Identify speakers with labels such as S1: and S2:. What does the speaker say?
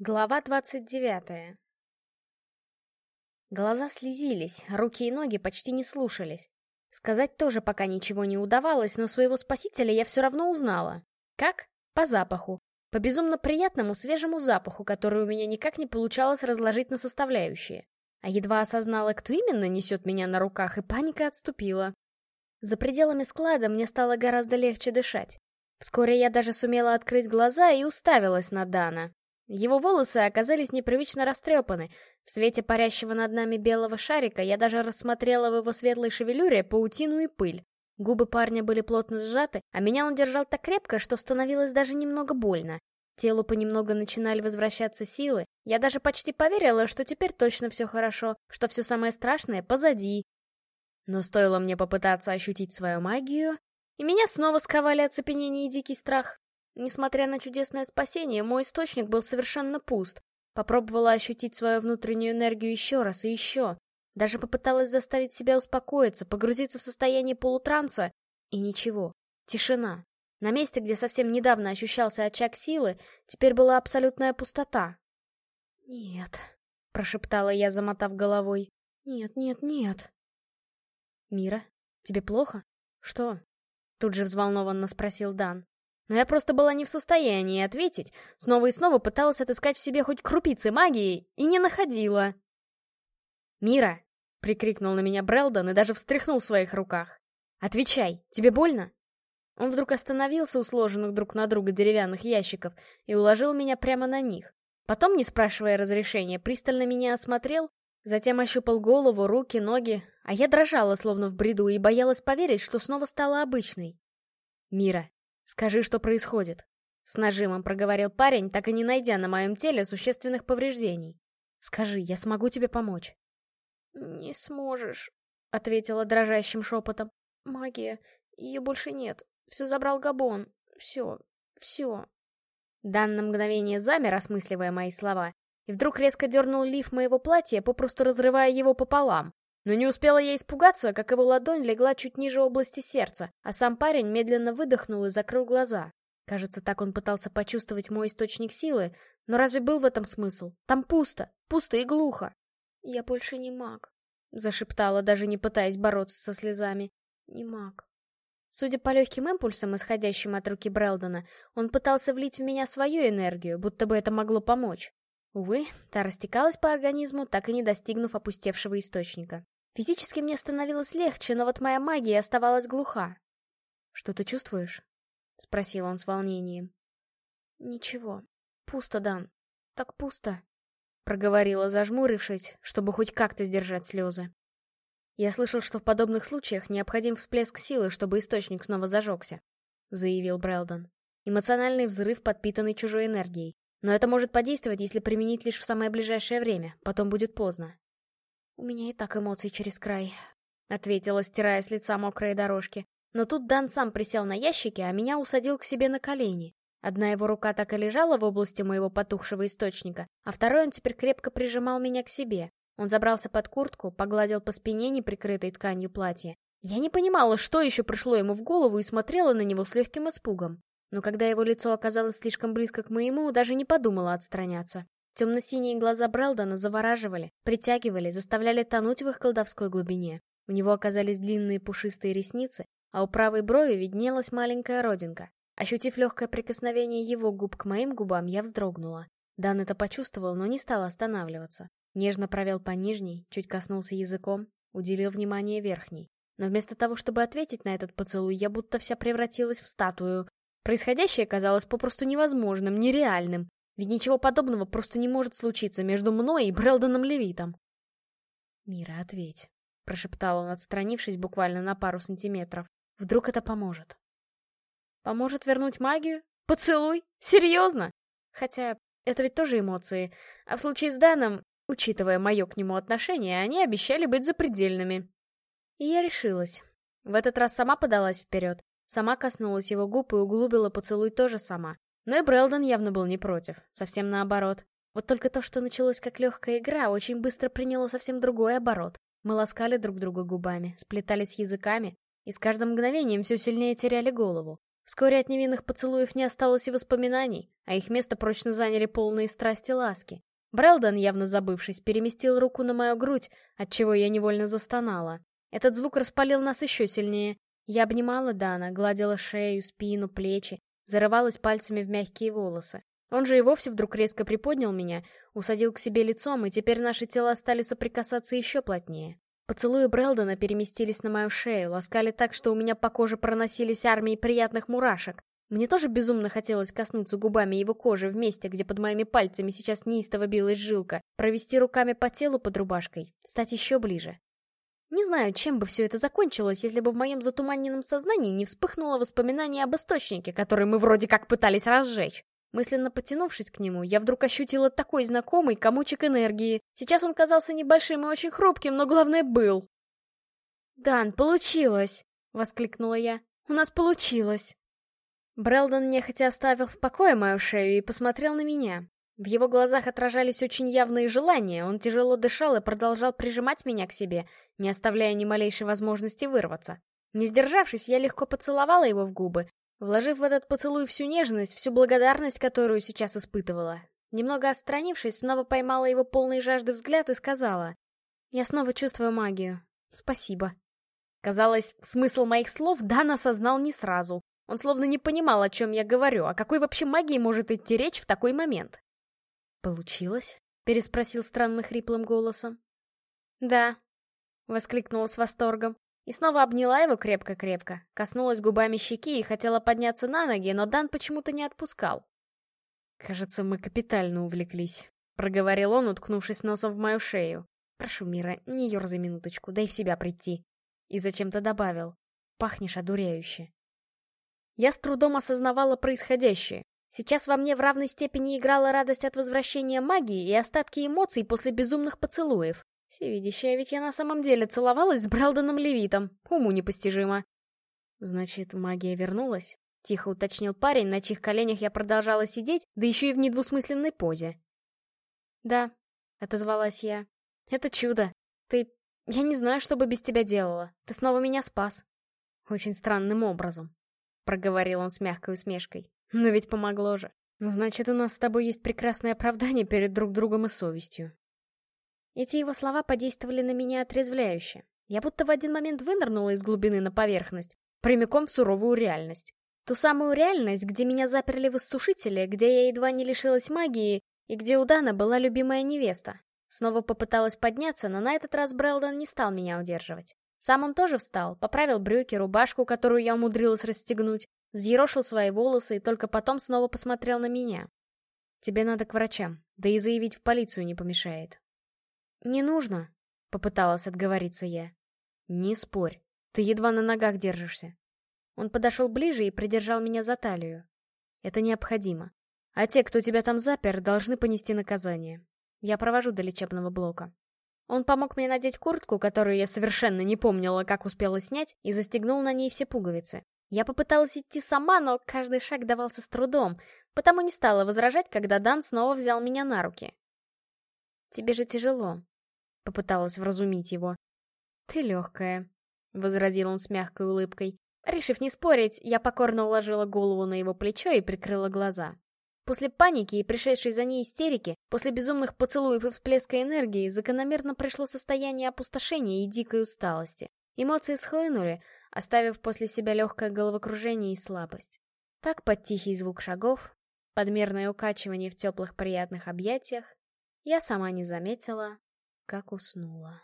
S1: Глава двадцать девятая Глаза слезились, руки и ноги почти не слушались. Сказать тоже пока ничего не удавалось, но своего спасителя я все равно узнала. Как? По запаху. По безумно приятному свежему запаху, который у меня никак не получалось разложить на составляющие. А едва осознала, кто именно несет меня на руках, и паника отступила. За пределами склада мне стало гораздо легче дышать. Вскоре я даже сумела открыть глаза и уставилась на Дана. Его волосы оказались непривычно растрепаны. В свете парящего над нами белого шарика я даже рассмотрела в его светлой шевелюре паутину и пыль. Губы парня были плотно сжаты, а меня он держал так крепко, что становилось даже немного больно. Телу понемногу начинали возвращаться силы. Я даже почти поверила, что теперь точно все хорошо, что все самое страшное позади. Но стоило мне попытаться ощутить свою магию, и меня снова сковали оцепенение и дикий страх. Несмотря на чудесное спасение, мой источник был совершенно пуст. Попробовала ощутить свою внутреннюю энергию еще раз и еще. Даже попыталась заставить себя успокоиться, погрузиться в состояние полутранса. И ничего. Тишина. На месте, где совсем недавно ощущался очаг силы, теперь была абсолютная пустота. «Нет», — прошептала я, замотав головой. «Нет, нет, нет». «Мира, тебе плохо? Что?» Тут же взволнованно спросил Дан. Но я просто была не в состоянии ответить, снова и снова пыталась отыскать в себе хоть крупицы магии, и не находила. «Мира!» — прикрикнул на меня Брелдон и даже встряхнул в своих руках. «Отвечай, тебе больно?» Он вдруг остановился у сложенных друг на друга деревянных ящиков и уложил меня прямо на них. Потом, не спрашивая разрешения, пристально меня осмотрел, затем ощупал голову, руки, ноги, а я дрожала, словно в бреду, и боялась поверить, что снова стала обычной. «Мира, «Скажи, что происходит», — с нажимом проговорил парень, так и не найдя на моем теле существенных повреждений. «Скажи, я смогу тебе помочь».
S2: «Не сможешь», — ответила дрожащим шепотом. «Магия, ее больше нет. Все забрал Габон. Все, все».
S1: Дан на мгновение замер, осмысливая мои слова, и вдруг резко дернул лиф моего платья, попросту разрывая его пополам. Но не успела я испугаться, как его ладонь легла чуть ниже области сердца, а сам парень медленно выдохнул и закрыл глаза. Кажется, так он пытался почувствовать мой источник силы, но разве был в этом смысл? Там пусто, пусто и глухо.
S2: «Я больше не маг», —
S1: зашептала, даже не пытаясь бороться со слезами.
S2: «Не маг».
S1: Судя по легким импульсам, исходящим от руки Брелдона, он пытался влить в меня свою энергию, будто бы это могло помочь. Увы, та растекалась по организму, так и не достигнув опустевшего источника. Физически мне становилось легче, но вот моя магия оставалась глуха. «Что ты чувствуешь?» — спросил он с волнением.
S2: «Ничего. Пусто, Дан. Так пусто», —
S1: проговорила, зажмурившись, чтобы хоть как-то сдержать слезы. «Я слышал, что в подобных случаях необходим всплеск силы, чтобы источник снова зажегся», — заявил Брэлдон. «Эмоциональный взрыв, подпитанный чужой энергией. Но это может подействовать, если применить лишь в самое ближайшее время, потом будет поздно.
S2: «У меня и так эмоций через край», —
S1: ответила, стирая с лица мокрые дорожки. Но тут Дан сам присел на ящике, а меня усадил к себе на колени. Одна его рука так и лежала в области моего потухшего источника, а второй он теперь крепко прижимал меня к себе. Он забрался под куртку, погладил по спине, не прикрытой тканью платья. Я не понимала, что еще пришло ему в голову, и смотрела на него с легким испугом. Но когда его лицо оказалось слишком близко к моему, даже не подумала отстраняться. Темно-синие глаза Брелдона завораживали, притягивали, заставляли тонуть в их колдовской глубине. У него оказались длинные пушистые ресницы, а у правой брови виднелась маленькая родинка. Ощутив легкое прикосновение его губ к моим губам, я вздрогнула. Дан это почувствовал, но не стал останавливаться. Нежно провел по нижней, чуть коснулся языком, уделил внимание верхней. Но вместо того, чтобы ответить на этот поцелуй, я будто вся превратилась в статую. Происходящее казалось попросту невозможным, нереальным. Ведь ничего подобного просто не может случиться между мной и Брелдоном Левитом. «Мира, ответь», — прошептал он, отстранившись буквально на пару сантиметров. «Вдруг это поможет?» «Поможет вернуть магию? Поцелуй? Серьезно?» Хотя это ведь тоже эмоции. А в случае с Даном, учитывая мое к нему отношение, они обещали быть запредельными. И я решилась. В этот раз сама подалась вперед. Сама коснулась его губ и углубила поцелуй тоже сама. Но и Брэлдон явно был не против, совсем наоборот. Вот только то, что началось как легкая игра, очень быстро приняло совсем другой оборот. Мы ласкали друг друга губами, сплетались языками, и с каждым мгновением все сильнее теряли голову. Вскоре от невинных поцелуев не осталось и воспоминаний, а их место прочно заняли полные страсти ласки. Брэлдон, явно забывшись, переместил руку на мою грудь, отчего я невольно застонала. Этот звук распалил нас еще сильнее. Я обнимала Дана, гладила шею, спину, плечи, зарывалась пальцами в мягкие волосы. Он же и вовсе вдруг резко приподнял меня, усадил к себе лицом, и теперь наши тела стали соприкасаться еще плотнее. Поцелуи Брэлдона переместились на мою шею, ласкали так, что у меня по коже проносились армии приятных мурашек. Мне тоже безумно хотелось коснуться губами его кожи в месте, где под моими пальцами сейчас неистово билась жилка, провести руками по телу под рубашкой, стать еще ближе. Не знаю, чем бы все это закончилось, если бы в моем затуманенном сознании не вспыхнуло воспоминание об источнике, который мы вроде как пытались разжечь. Мысленно потянувшись к нему, я вдруг ощутила такой знакомый комочек энергии. Сейчас он казался небольшим и очень хрупким, но главное был. «Дан, получилось!» — воскликнула я. «У нас получилось!» Брэлдон нехотя оставил в покое мою шею и посмотрел на меня. В его глазах отражались очень явные желания, он тяжело дышал и продолжал прижимать меня к себе, не оставляя ни малейшей возможности вырваться. Не сдержавшись, я легко поцеловала его в губы, вложив в этот поцелуй всю нежность, всю благодарность, которую сейчас испытывала. Немного отстранившись, снова поймала его полный жажды взгляд и сказала, «Я снова чувствую магию. Спасибо». Казалось, смысл моих слов Дан осознал не сразу. Он словно не понимал, о чем я говорю, о какой вообще магии может идти речь в такой момент. «Получилось?» — переспросил странно хриплым голосом. «Да», — воскликнула с восторгом. И снова обняла его крепко-крепко, коснулась губами щеки и хотела подняться на ноги, но Дан почему-то не отпускал. «Кажется, мы капитально увлеклись», — проговорил он, уткнувшись носом в мою шею. «Прошу, Мира, не ерзай минуточку, дай в себя прийти». И зачем-то добавил. «Пахнешь одуряюще». Я с трудом осознавала происходящее. Сейчас во мне в равной степени играла радость от возвращения магии и остатки эмоций после безумных поцелуев. Всевидящая, ведь я на самом деле целовалась с Бралдоном Левитом. Уму непостижимо. Значит, магия вернулась? Тихо уточнил парень, на чьих коленях я продолжала сидеть, да еще и в недвусмысленной позе. «Да», — отозвалась я. «Это чудо. Ты... Я не знаю, что бы без тебя делала. Ты снова меня спас». «Очень странным образом», — проговорил он с мягкой усмешкой. «Но ведь помогло же. Значит, у нас с тобой есть прекрасное оправдание перед друг другом и совестью. Эти его слова подействовали на меня отрезвляюще. Я будто в один момент вынырнула из глубины на поверхность, прямиком в суровую реальность. Ту самую реальность, где меня заперли в иссушителе, где я едва не лишилась магии, и где у Дана была любимая невеста. Снова попыталась подняться, но на этот раз Брэлдон не стал меня удерживать. Сам он тоже встал, поправил брюки, рубашку, которую я умудрилась расстегнуть, взъерошил свои волосы и только потом снова посмотрел на меня. «Тебе надо к врачам, да и заявить в полицию не помешает», «Не нужно», — попыталась отговориться я. «Не спорь, ты едва на ногах держишься». Он подошел ближе и придержал меня за талию. «Это необходимо. А те, кто тебя там запер, должны понести наказание. Я провожу до лечебного блока». Он помог мне надеть куртку, которую я совершенно не помнила, как успела снять, и застегнул на ней все пуговицы. Я попыталась идти сама, но каждый шаг давался с трудом, потому не стала возражать, когда Дан снова взял меня на руки. «Тебе же тяжело», — попыталась вразумить его. «Ты легкая», — возразил он с мягкой улыбкой. Решив не спорить, я покорно уложила голову на его плечо и прикрыла глаза. После паники и пришедшей за ней истерики, после безумных поцелуев и всплеска энергии, закономерно пришло состояние опустошения и дикой усталости. Эмоции схлынули, оставив после себя легкое головокружение и слабость. Так под тихий звук шагов, подмерное укачивание в теплых приятных объятиях, я сама не заметила, как уснула.